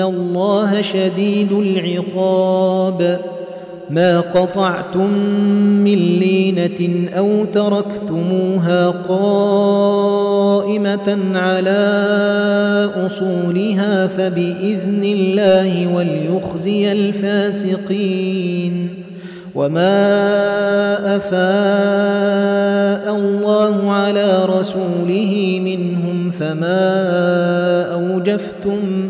فان الله شديد العقاب ما قطعتم من لينه أو تركتموها قائمه على اصولها فباذن الله وليخزي الفاسقين وما افاء الله على رسوله منهم فما اوجفتم